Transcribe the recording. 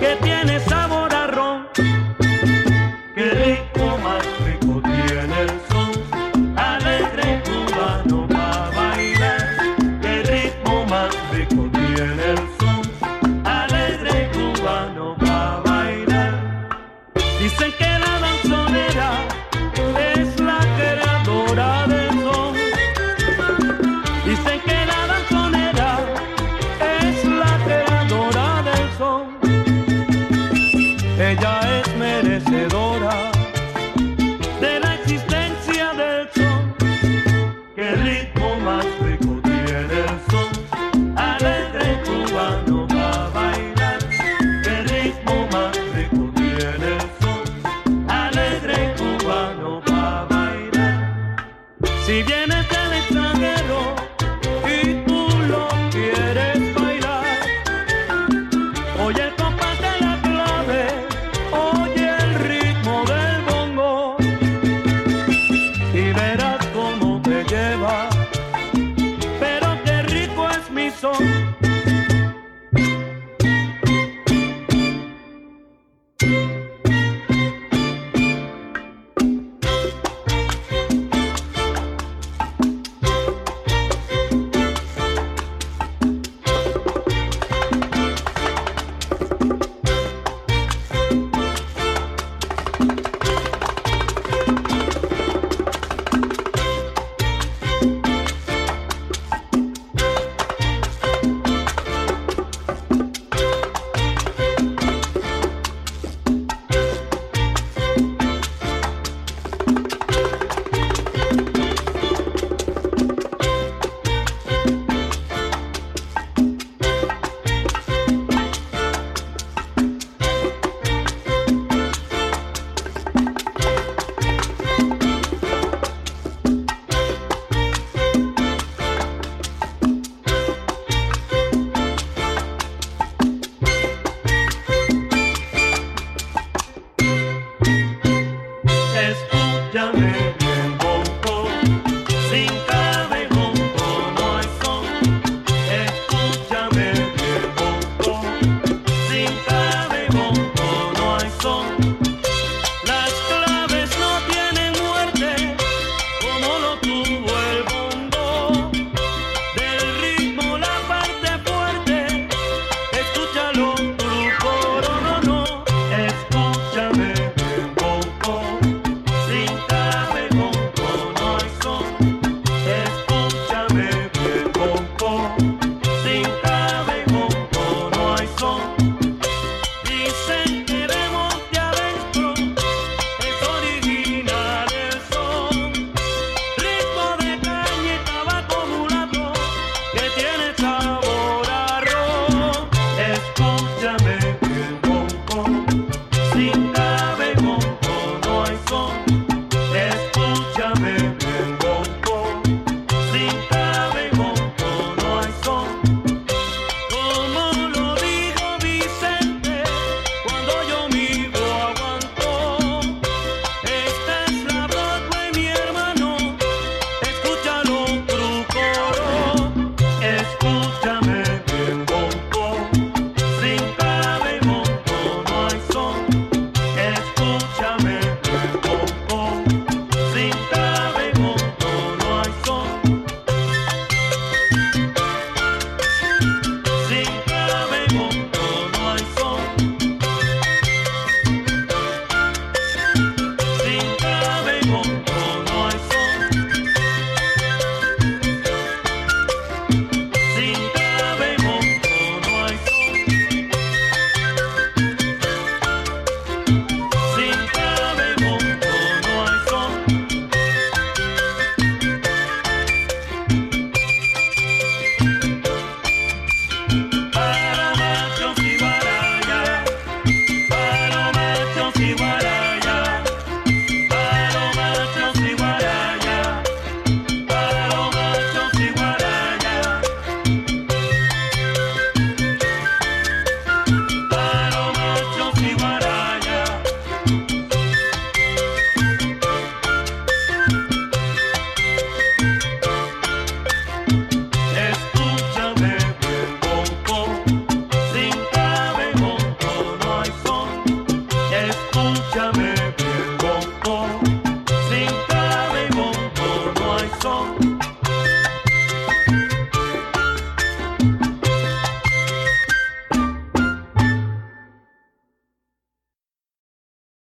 que tiene sabor a ron. Qué rico, más rico tiene el son, alegre cubano para bailar. Qué ritmo más rico tiene el son, alegre cubano para bailar. Dicen que Si vienes del extranjero,